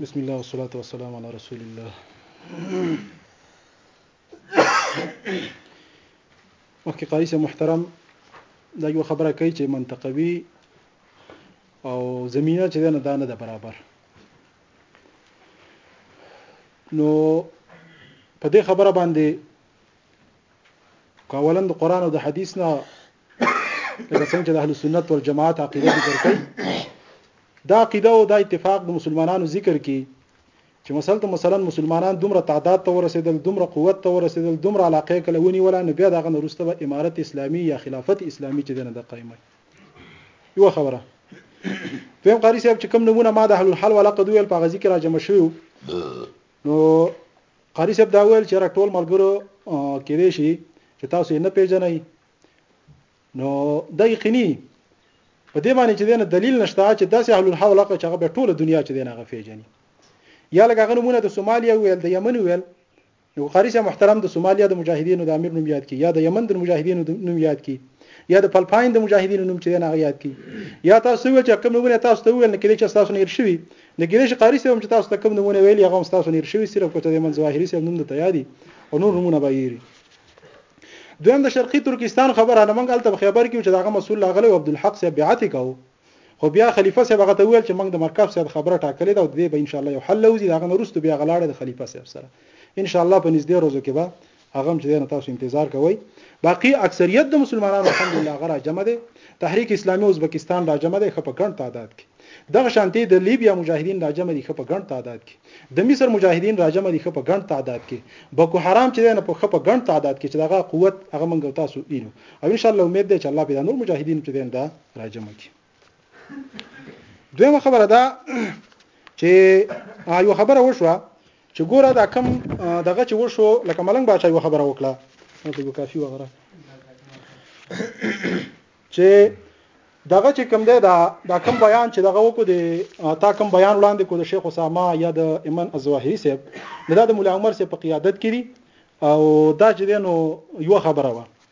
بسم الله والصلاة والسلام على رسول الله مخکې قاری صاحب محترم دا یو خبره کوي چې منطقوي او زمينه چې نه دانه ده برابر نو په دې خبره باندې کاولند قران او د حدیث نه لکه څنګه چې د اهل سنت والجماعت عقیده ذکر کړي دا عقیده او دا اتفاق د مسلمانانو ذکر کړي چې مثلا ته مثلا مسلمانان دومره تعداد ته ورسېدل دومره قوت ته ورسېدل دومره علاقه کلونی ولا نو بیا دغه نورسته به امارت اسلامي یا خلافت اسلامي چې دنه د قائمه یو خبره دویم قاری صاحب چې کوم نمونه ما د حل الحل ولا قد ویل په غزي کې را جمع شو نو قاری صاحب دا ویل چې را ټول ملګرو کې دی شي چې تاسو یې نه پیژنئ نو دا یقیني په دې باندې چې دنه دلیل نشته چې داسې اهل الحل ولا قد چې هغه ټول دنیا چې دنه غفې جنې یا لکه هغه نمونه د سومالیا ویل د یمن ویل نو که قاري صاحب محترم د سومالیا د مجاهدینو د امیر نوم یاد کړي یا د یمن د مجاهدینو نوم یاد کړي یا د فلپاین د مجاهدینو نوم چې دی نه هغه یاد کړي یا تاسو ویل چې کوم نومونه تاسو ته وویل نه کېدای چې ستاسو نه هېر شوي نه کېدای شي قاري صاحب چې تاسو ته کوم نومونه ویلي هغه هم ستاسو نه هېر شوي صرف که څه د یمن ظواهري صاحب نوم درته یاد او نور نومونه به یې دویم د شرقي ترکستان خبره نه موږ هلته په خبر کې چې دغه مسول لاغلی عبدالحق صاحب بیعت یې کاوه خو بیا خلیفه صاحب هغه ته وویل چې موږ د مرکب صاحب خبره ټاکلې ده او دې به ان شاء الله یو حل وځي دا غن ورستو بیا غلاړه د خلیفه صاحب سره ان شاء الله په نږدې ورځو کې به هغه هم چې نه تاسو انتظار کوئ باقی اکثریت د مسلمانانو الحمدلله غره جمع دي تحریک اسلامي ازبکستان را جمع دي خپ ګڼ تعداد کې دغه شانتي د لیبیا مجاهدین را جمع دي خپ ګڼ تعداد کې د مصر مجاهدین را جمع دي خپ ګڼ تعداد کې بکو حرام چې نه په خپ ګڼ تعداد کې چې دغه قوت هغه منګو تاسو اینو او ان شاء الله امید ده چې الله پیدا نور مجاهدین چې ده راجمه کی دویمه خبره ده چې یو خبره وشوه چې ګوره دا کم دغه چې وشو لکه ملنګ باچا یو خبره وکړه نو ته کافي وغره چې دغه چې کم ده دا دا کم بیان چې دغه وکړو د تا کم بیان وړاندې کو د شیخ اسامه یا د ایمن الزواهری صاحب دا د مولا عمر صاحب په قیادت کې او دا چې نو یو خبره و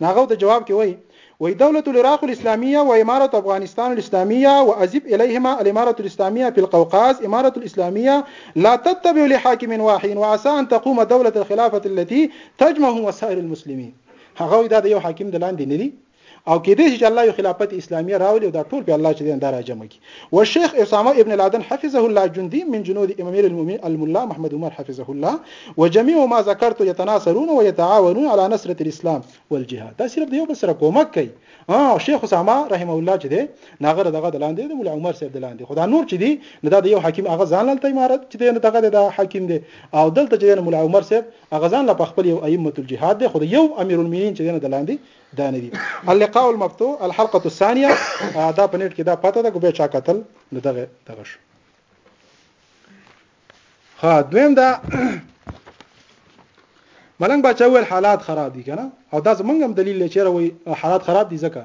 ناغو ته جواب کې وایي وی دولة العراق الاسلاميه وامارة افغانستان الاسلاميه وازب اليهما الامارة الاسلاميه في القوقاز امارة الاسلاميه لا تتبع لحاكم واحد وعسى ان تقوم دولة الخلافة التي تجمعهم وسائر المسلمين هغه دا د یو حاکم د لاندې ندي او کېدې چې الله یو خلافت اسلامي راولي او دا ټول په الله چې دا راجمع والشيخ اسامه ابن لادن حفظه الله جندي من جنود امير المؤمنين الملا محمد عمر حفظه الله وجميع ما ذكرت يتناصرون ويتعاونون على نصرة الاسلام والجهاد دا صرف دیو بل سره کومک کوي اه شیخ اسامه رحمه الله چې دی ناغه دغه دلاندې د مولا عمر صاحب دلاندې خدا نور چې دی نو دا د یو حکیم هغه ځان لته امارت چې دی دغه د حکیم دی او دلته چې مولا عمر صاحب هغه ځان له خپل یو ائمه الجهاد دی خو یو امیر المؤمنین چې دی دلاندې دا نه دي اللقاء المبتو الحلقه الثانيه دا په نت کې دا پته ده کو به چا قتل نو دغه دغه شو ها دویم دا ملنګ بچا ویل حالات خراب دي کنه او دا زمونږ هم دلیل لري چې وي حالات خراب دي ځکه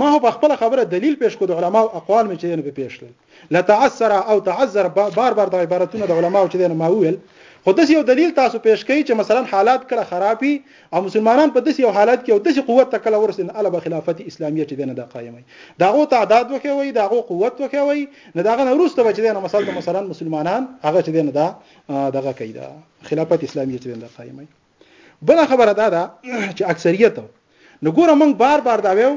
ما هو په خپل خبره دلیل پیش کو د علما او اقوال مې چې نه پیش کړل لتعسر او تعذر بار بار د عبارتونو د علماو چې دنه ما ویل خو د یو دلیل تاسو پیش کړئ چې مثلا حالات کله خرابي او مسلمانان په داسې یو حالت کې او داسې قوت ته کله ورسېدل اله به خلافت اسلامیه چې دنه د قائمي داغه تعداد وکوي داغه قوت وکوي نه داغه وروسته به چې دنه مثلا مثلا مسلمانان هغه چې دنه دا دغه کیدا خلافت اسلامیه چې دنه قائمي بل خبره دا ده چې اکثریت نو ګوره موږ بار بار دا ویو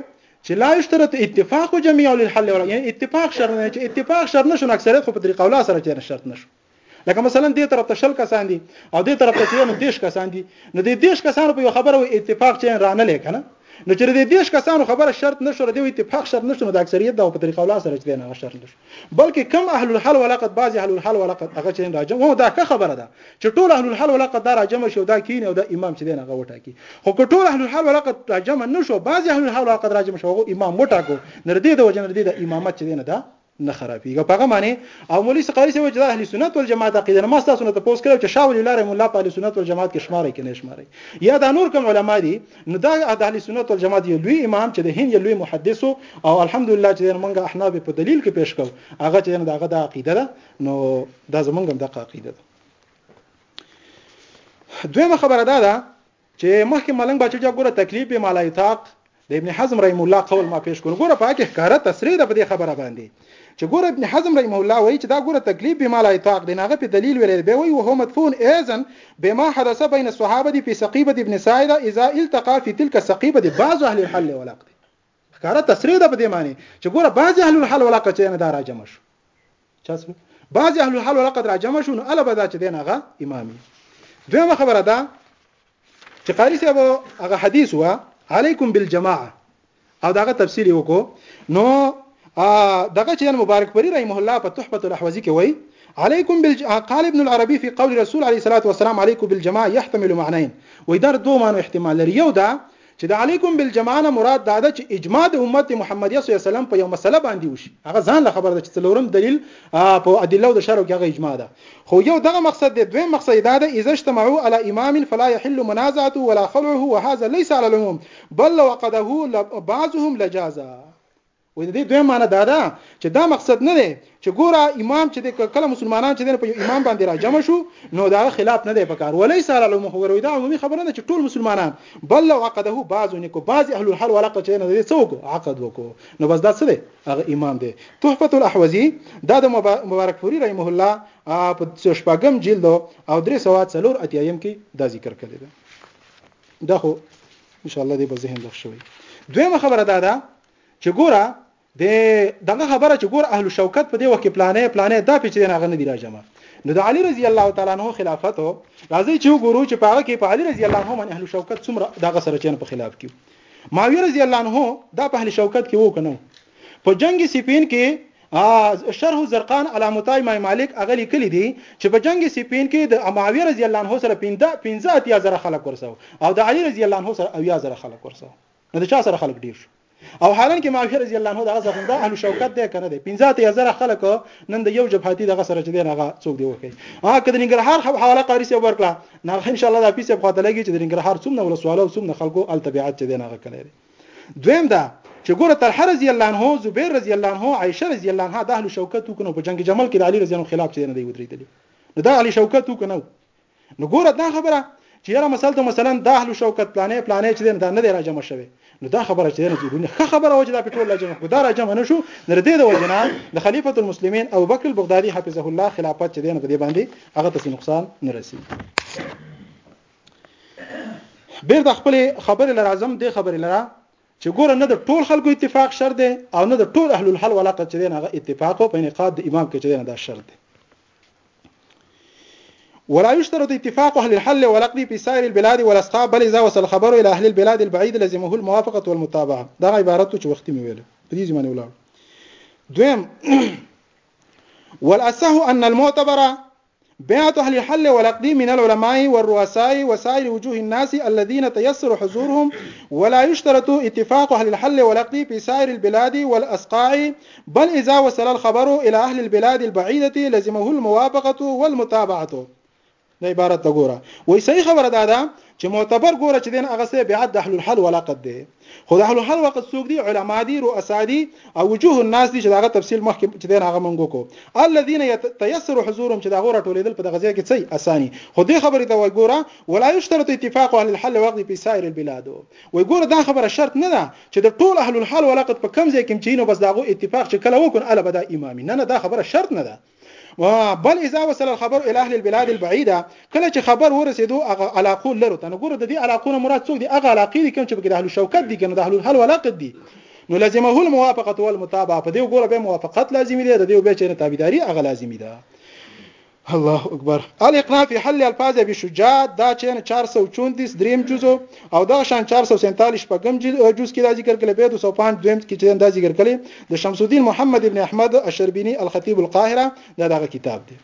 چې لا یشترط اتفاق جميع للحل ولا یعنی اتفاق شرط نه چې اتفاق شرط نشو اکثریت خو په طریقه ولا سره چې شرط نشو لکه مثلا دې طرف ته شل کسان دي او دې طرف ته یو دیش کسان دي نو دې دیش کسان په یو خبره او اتفاق چې رانه لیک نه نو چې دې دیش کسانو خبره شرط نشو دې اتفاق شرط نشو د اکثریت د په طریقه ولا سره چې نه شرط نشو بلکې کم اهل الحل ولقد بعض اهل الحل ولقد هغه چې راجم او دا ښه خبره ده چې ټول اهل الحل ولقد دا راجم شو دا کین او دا امام چې دین هغه وټاکي خو که ټول اهل الحل ولقد راجم نه شو بعض اهل الحل ولقد راجم شو هغه امام وټاکو نر دې د وجه نر دې د امامت چې دین ده نه خرابېږي په هغه معنی او مولوی سقاری سوي چې د اهل سنت والجماعت عقیده ما تاسو نه تاسو کړو چې شاه ولی الله رحم الله په اهل سنت والجماعت کې شمارې کې نه شمارې یا دا نور کوم علما دي نو دا د اهل سنت والجماعت یو لوی امام چې د هند یو لوی محدث او الحمدلله چې موږ احناف په دلیل کې پیش کوو هغه چې دغه د عقیده ده نو دا زمونږ هم دغه عقیده ده دویمه خبره دا ده چې مخکې ملنګ بچو جا ګوره تکلیف به مالایتاق د ابن حزم رحم الله قول ما پیش کړ ګوره پاکه ښکاره تصریح ده په دې خبره باندې چې ګوره ابن حزم رحمه الله وایي چې دا ګوره تکلیف بما لا یطاق دی ناغه په دلیل ویل به وایي وهو مدفون اذن بما حدث بین الصحابه دی په سقیبه ابن سعید اذا التقى في تلك السقیبه دی بعض اهل الحل ولاق دی ښکارا تصریح ده په دې معنی چې ګوره بعض اهل الحل ولاق چې نه دا راجم شو چاسو بعض اهل الحل ولاق راجم شو نو الا بدا چې دینغه امامي دویمه خبره ده چې قاری صاحب هغه حدیث وا علیکم بالجماعه او داغه تفصیل یې وکړو نو دغه چې مبارک پری رحمه الله په تحفه الاحوزی کې وایي عليكم بالج... قال ابن العربي في قول رسول عليه الصلاه والسلام عليكم بالجماعه يحتمل معنيين وای دا دوه معنی احتمال لري یو دا چې د علیکم بالجماعه نه مراد دا ده چې اجماع د امت محمدیه صلی الله علیه وسلم په یو مسله باندې وشي هغه ځان له خبره ده چې څلورم دلیل په ادله او د شرع کې هغه اجماع ده خو یو دغه مقصد دی دویم مقصد دا ده اذا اجتمعوا على امام فلا يحل منازعته ولا خلعه وهذا ليس على العموم بل لو عقده بعضهم لجازا وې د دې دویم معنی دا ده چې دا مقصد نه دی چې ګوره امام چې د کله مسلمانان چې په یو امام باندې راجم شو نو دا خلاف نه دی پکار ولې سره له محور دا عمومي خبره ده چې ټول مسلمانان بل لو عقده بعض نه کو بعض اهل الحل والعقد چې نه دي څوک عقد وکړو نو بس دا څه دی هغه امام دی تحفه الاحوزی دا د مبارک پوری رحمه الله په شپږم جلد او درې سواد څلور اتیایم کې دا ذکر کړی دی دا خو ان شاء الله دې په ذهن لښ شوی دویمه خبره دا ده چې ګوره د دغه خبره چې ګور اهل شوکت په دې وخت کې پلانې پلانې دا پیچ نه غنه دی راجمه نو د علي رضی الله تعالی عنہ خلافت راځي چې وګورو چې په هغه کې په علي رضی الله عنه باندې اهل شوکت څومره دغه سره چین په خلاف کې معاویه رضی الله عنه دا په اهل شوکت کې وو کنه په جنگ سپین کې ا شرح زرقان علامتای مای مالک هغه لیکلي دي چې په جنګ سیپین کې د اماویه رضی الله عنه سره پنده پنځه اتیا زره خلک ورسو او د علی رضی الله عنه سره اویا زره خلک ورسو نو د چا سره خلک ډیر شو او حالان کې معاویه رضی الله عنه دغه ځخه دا اهل شوکت دی کنه دی 15000 خلک نن د یو جبهاتی دغه سره چې دی هغه څوک دی وکي ها کله ننګرهار حواله قاری سي ورکړه نه ان شاء الله دا پیسې په خاطر لګي چې د ننګرهار څومره ولسواله او څومره خلکو ال طبيعت چې دی هغه کړی دویم دا چې ګوره طلحه رضی الله عنه زبیر رضی الله عنه عائشه رضی الله عنها د اهل شوکت وکنو په جنگ جمل کې د علی رضی الله خلاف چې نه دی ودرېدلی نو دا علی شوکت وکنو نو ګوره دا خبره چې یاره مثلا ته مثلا د اهل شوکت پلانې پلانې چې دا نه دی راجمع شوی نو دا خبره چې نه جوړونه ښه خبره وجه دا پټول لجنه خو دا راجمع نه شو نر دې د وجنه د خلیفۃ المسلمین او بکر البغدادي حفظه الله خلافت چې دین په دې باندې هغه ته نقصان نه رسیږي بیرته خپل خبرې لرازم دې خبرې لرا چې ګوره نه د ټول خلکو اتفاق شر دی او نه د ټول اهل الحل ولا قد چې هغه اتفاق په انقاد د امام کې چې دا شر دی ولا يشترط اتفاق اهل الحل والعقد في سائر البلاد والاسقاب بل اذا وصل الخبر الى اهل البلاد البعيد لزمه الموافقه والمتابعه دا عبارت چې وخت مې ویل په دې ځمانه ولاړ دویم والاسه ان المعتبر بيعة أهل الحل والعقد من العلماء والرؤساء وسائر وجوه الناس الذين تيسر حضورهم ولا يشترط اتفاق أهل الحل والعقد في سائر البلاد والأسقاع بل إذا وصل الخبر إلى أهل البلاد البعيدة لزمه الموافقة والمتابعة د عبارت ته ګوره وای صحیح خبره ده دا چې معتبر ګوره چې دین هغه سه بیعت د اهل الحل ولاقد دي خو د اهل حل وقت څوک دي علما دي رؤسا دي او وجوه الناس دي چې داغه تفصیل مخکې چې دین هغه مونږ کو الذين يتيسر حضورهم چې داغه راټولېدل په دغه ځای کې څه اساني خو دې خبرې ته وای ګوره ولا يشترط اتفاق اهل الحل وقت په سائر البلاد وای ګوره دا خبره شرط نه ده چې د ټول اهل الحل وقت په کم ځای کې چې نو بس داغه اتفاق چې کله وکړ الا بدا امامي نه نه دا خبره شرط نه ده بل اذا وصل الخبر الى اهل البلاد البعيده کله چې خبر ورسېدو هغه علاقو لرو ته نو ګوره د دې علاقو نه مراد څوک دي هغه علاقې دي کوم چې د اهل شوکت دي کنه د اهل الحل ولاقد دي نو لازمه الموافقه والمتابعه په دې ګوره به موافقت لازمي ده د دې به چې تابعداري هغه لازمي ده الله اکبر الاقناع في حل الفاظ بشجاع دا چین 434 دریم جزو او دغه شان 447 شپږم جز کې دا ذکر کړي په 205 دویم کې چې دا ذکر کړي د شمس الدین محمد ابن احمد الشربینی الخطیب القاهره دا دغه کتاب دی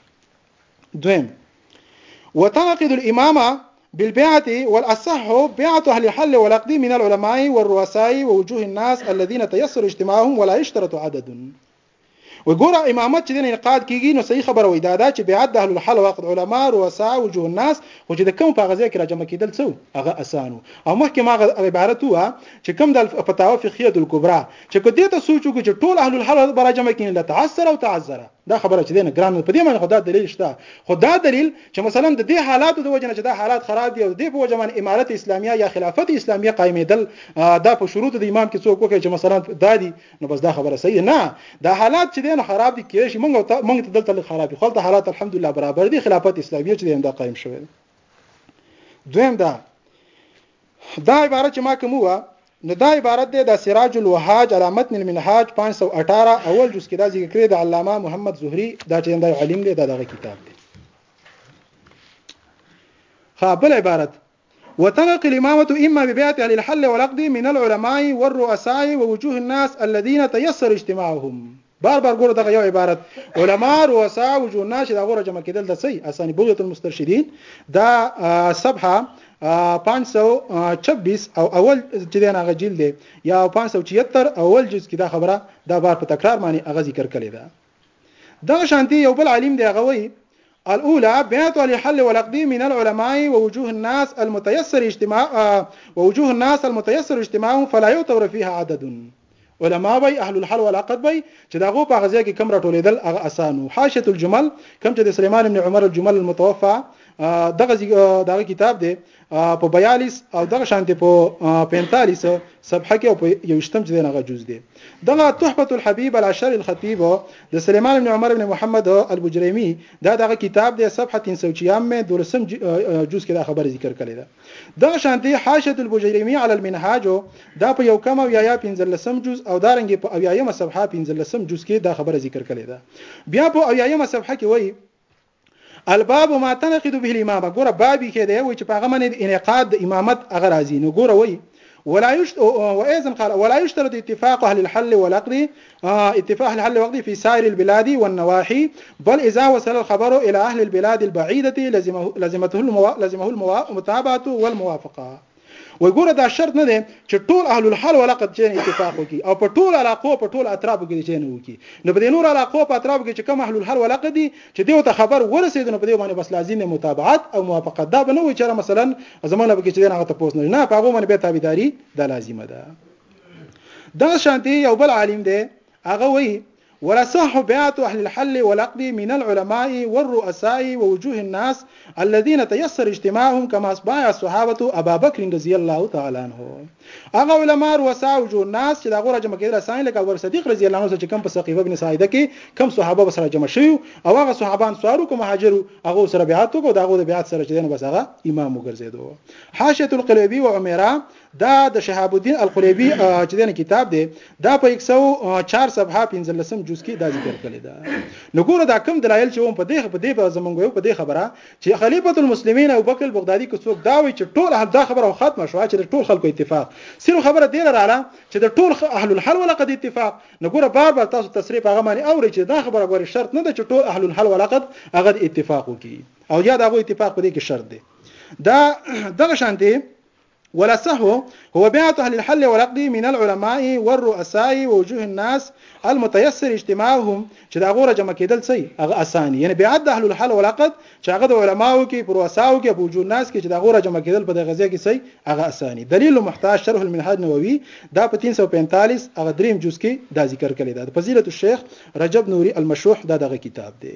دویم وتنقد الامامه بالبيعة والأصح بيعة أهل الحل والعقد من العلماء والرؤساء ووجوه الناس الذين تيسر اجتماعهم ولا يشترط عدد وای ګوره امامت چې دین انقاد کیږي نو صحیح خبره وای دا دا چې بیعت د اهل الحل وقت علما رؤسا وجوه الناس خو چې د کوم په غزه کې را جمع کیدل څو هغه اسانو او مخکې ما عبارت هوا چې کوم د فتاوا فقهیه الکبرى چې کدی ته سوچ وکړي چې ټول اهل الحل به را جمع کین لتعسر او تعذر دا خبره چې دینه ګران په دې معنی خدا دلیل شته خدا دلیل چې مثلا د دې حالاتو د وجنه چې دا حالات خراب دي او د دې په وجه باندې امارت اسلامیه یا خلافت اسلامیه قائمېدل دا په شروط د امام کې څوک وکړي چې مثلا دا دي نو بس دا خبره صحیح نه دا حالات چې دین خراب دي کې شي موږ ته موږ ته دلته خراب دي خپل حالات الحمدلله برابر دي خلافت اسلامي چې دین دا قائم شوی دی دویم دا دا عبارت چې ما کوم و نو دا عبارت دی د سراج الوهاج علامت من منهاج 518 اول جز کې دا ذکر کړی د علامه محمد زهري دا چې دا عالم دی دا دغه کتاب دی خا بل عبارت وتلقي الامامة اما ببيعة اهل الحل والعقد من العلماء والرؤساء ووجوه الناس الذين تيسر اجتماعهم بار بار ګوره دغه یو عبارت علما رؤسا وجوه الناس چې دا غوره جمع کېدل د څه اساني بغیت المسترشدین دا صفحه 526 او اول چې دا هغه جلد دی یا 576 اول جز کې دا خبره دا بار په تکرار معنی هغه ذکر کړی ده دغه شانتي یو بل عالم دی هغه وایي الاولى بيعت لحل ولقدي من العلماء ووجوه الناس المتيسر اجتماع ووجوه الناس المتيسر اجتماع فلا يعتبر فيها عدد علما وای اهل الحل والعقد وای چې دا غو په غزه کې کم راټولیدل هغه اسانو حاشیه الجمل کم چې د سليمان ابن عمر الجمل المتوفى دغه دغه کتاب دی په 42 او دغه شانته په 45 صفحه کې او په 21 ځای نه جز دي دغه تحفه الحبيب العشر الخطيب د سليمان بن عمر بن محمد البجريمي دا دغه کتاب دی صفحه 346 مې دولسم جز کې دا خبره ذکر کړې ده دغه شانته حاشيه البجريمي على المنهاج دا په یو کم او یا 15 جز او دارنګ په اویایمه صفحه 15 جز کې دا خبره ذکر کړې ده بیا په اویایمه صفحه کې وایي الباب ما تنقد به الامامه ګوره بابي کې دی وای چې په هغه باندې د انعقاد د امامت هغه راځي نو ګوره وای ولا يشت وايضا قال ولا يشترط اتفاق اهل الحل والعقد اتفاق اهل الحل والعقد في سائر البلاد والنواحي بل اذا وصل الخبر الى اهل البلاد البعيده لزمه لزمته المتابعه والموافقه وای ګوره دا شرط نه دی چې ټول اهل الحل ولقد چې اتفاق وکي او په ټول علاقو په ټول اطرافو کې چې نه وکي نو په دې نور علاقو په اطرافو کې چې کوم اهل الحل ولقد دي چې دیو ته خبر ورسېد نو په دې باندې بس لازمه متابعت او موافقت دا به نه وي چې مثلا زمونه به کې چې نه تاسو نه نه په هغه باندې به تابعداري دا لازمه ده دا شانتي یو بل عالم دی هغه وایي ولاصح بيعت اهل الحل والعقد من العلماء والرؤساء ووجوه الناس الذين تيسر اجتماعهم كما بايع الصحابة ابا بکر رضي الله تعالی عنه هغه علماء رؤساء وجوه الناس چې د هغو راجمع کېدل اسانه لکه ابوبکر صدیق رضي الله عنه سره چې کوم په سقيفه بن ساعده کې کوم صحابه به سره جمع شوي او هغه صحابه انصارو که مهاجرو هغو سره بیعت وکړو د هغو د بیعت سره چې دی نو بس هغه امام وګرځېدو حاشیة القلوبي و عمیره دا د شهاب الدین القلیبی چې دنه کتاب دی دا په 104 صفحه 15 جز کې دا ذکر کړی دا نو ګوره دا کم دلایل چې وم په دې په دې زمونږ یو په دې خبره چې خلیفۃ المسلمین او بکر بغدادي کو څوک دا وی چې ټول اهل دا خبره ختمه شو چې ټول خلکو اتفاق سره خبره دی رااله چې د ټول اهل الحل ولقد اتفاق نو ګوره بار بار تاسو تصریح هغه معنی اوري چې دا خبره ګوره شرط نه ده چې ټول اهل الحل ولقد هغه اتفاق وکړي او یا دا غو اتفاق په دې کې شرط دی دا دغه شانتي ولسه هو بيعة اهل الحل والعقد من العلماء والرؤساء ووجوه الناس المتيسر اجتماعهم چې د هغو را جمع کېدل څه هغه اسان یعنی بیعت د اهل الحل والعقد چې هغه د علماو کې په رؤساو کې په وجوه الناس کې چې د هغو را جمع کېدل په دغه ځای کې څه هغه اسان دلیل محتاج شرح المنهاج نووي دا په 345 هغه دریم جز کې دا ذکر کړی دا د فضیلت الشیخ رجب نوری المشوح دا دغه کتاب دی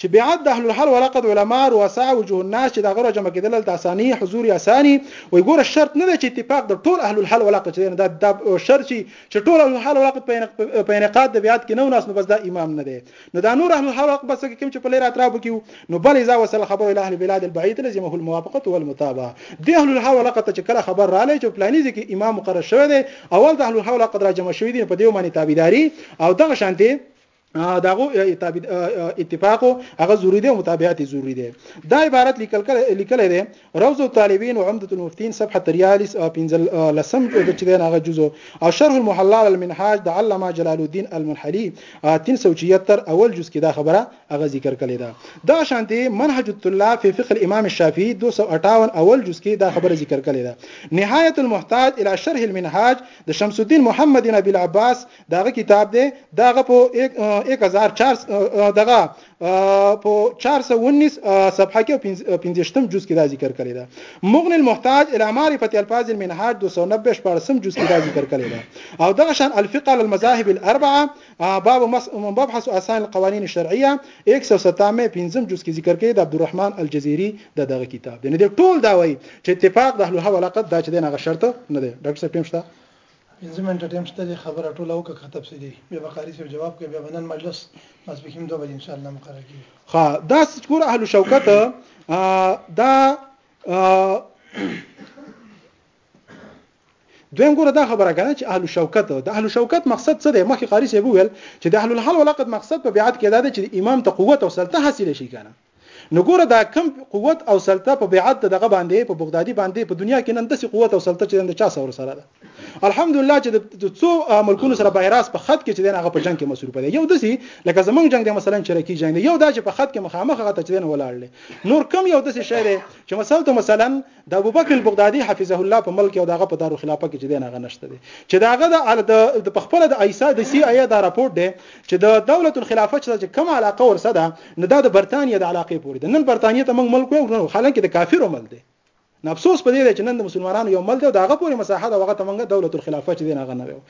چې بیعت د اهل الحل ولقد علماء رؤساء وجوه الناس چې دا غره جمع کېدل هلته اساني حضور اساني وایي ګوره شرط نه دی چې اتفاق د ټول اهل الحل ولقد چې دا دا شرط شي چې ټول اهل الحل ولقد په انعقاد د بیعت کې نه وناس نو بس دا امام نه دی نو دا نور اهل الحل ولقد بس کې کوم چې په لیر اطراف کې نو بل اذا وصل خبر الى اهل البلاد البعيد لزمه الموافقه والمتابعه د اهل الحل ولقد ته چې کله خبر رااله چې پلاني ځکه امام مقرر شوی دی اول د اهل الحل ولقد را جمع شوی دی په دې معنی تابعداري او دغه شانتي داغو اتفاق هغه ضروری دی او متابعت ضروری دی دا عبارت لیکل لیکل دی روض الطالبین او عمدۃ المفتین صفحه 43 او 15 لسم کې چې دا هغه جزء او شرح المحلال المنهاج د علامه جلال الدین المنحلی 376 اول جز کې دا خبره هغه ذکر کړې ده دا شانتي منهج الطلاب فی فقه الامام الشافعی 258 اول جز کې دا خبره ذکر کړې ده نهایت المحتاج الی شرح المنهاج د شمس الدین محمد بن ابي العباس داغه کتاب دی داغه په 1004 دغه په 419 صفحه کې 15م جز کې دا ذکر کړی دا مغنی المحتاج الى معرفه الفاظ المنهاج 290 14م جز کې دا ذکر کړی دا او دغه شان الفقه للمذاهب الاربعه باب مبحث اسان القوانين الشرعيه 197 15م جز کې ذکر کړی دا عبدالرحمن الجزيري دا دغه کتاب دی نه ټول دا وایي چې اتفاق د اهل هوا لقد دا چې دغه شرط نه دی ډاکټر صاحب ټیم شته پنځه منټه ټایم شته دی خبره ټوله وکړه که تفصیلی بیا به قاری صاحب جواب کوي بیا به نن مجلس ماسپښین دوه بجې ان شاء الله مقرر کیږي ها دا ستور اهل شوکت دا دویم ګوره دا خبره کنه چې اهل شوکت د اهل شوکت مقصد څه دی مخکې قاری صاحب ویل چې د اهل الحل ولقد مقصد په بیعت کې دا دی چې امام ته قوت او سلطه حاصل شي کنه نو ګوره دا کوم قوت او سلطه په بیعت د دغه باندې په بغدادي باندې په دنیا کې نن داسې قوت او سلطه چې د چا سره سره ده الحمدلله چې د څو ملکونو سره بهراس په خط کې چې دغه په جنگ کې مصروف دی یو دسی لکه زمنګ جنگ د مثلا چرکی جنگ یو دا چې په خط کې مخامخ غته چې نه ولاړل نور کم یو دسی شی دی چې مثلا ته مثلا د ابوبکر البغدادي حفظه الله په ملک او د هغه په دارالخلافه کې چې دی نه هغه نشته دی چې د هغه د په خپله د ایسا د سي آی دا راپورټ دی چې د دولت الخلافه چې کوم علاقه ورسه ده نو دا د برتانیا د علاقې پورې ده نن برتانیا ته موږ ملک وایو حالانکه د کافرو مل دی نو افسوس په دې دی چې نن د مسلمانانو یو مل دی او د هغه پورې مساحه د هغه ته موږ دولت الخلافه چې دی نه هغه نه وایو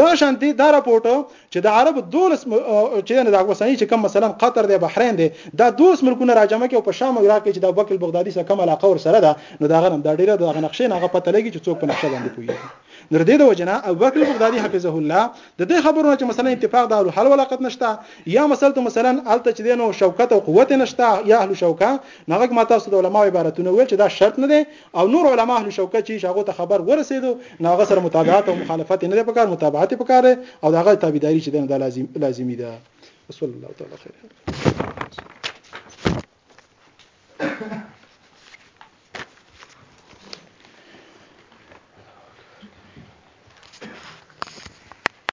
دا شانتي دا راپورټ چې د عرب دولس چې د اوسنۍ چې کوم مثلا قطر دی بحرین دی دا دوس ملکونه راجمع کې او په شام او عراق کې چې د ابوبکر بغدادي سره کوم علاقه ور سره ده نو دا غنم دا ډیره د نقشې نه غو پته لګي چې څوک په نقشه باندې پوهیږي نو د دې د وجنه ابوبکر بغدادي حفظه الله د دې خبرونه چې مثلا اتفاق د اهل حل ولاقت نشته یا مثلا مثلا الته چې دینو شوکت او قوت نشته یا اهل شوکه نغه ما تاسو د علماو عبارتونه ویل چې دا شرط نه دی او نور علما اهل شوکه چې هغه ته خبر ورسېدو نو هغه سره متابعت او مخالفت نه دی پکار متابعت پکار او داغه تابعداري چې دا لازم لازمي ده وصلی الله تعالی خیر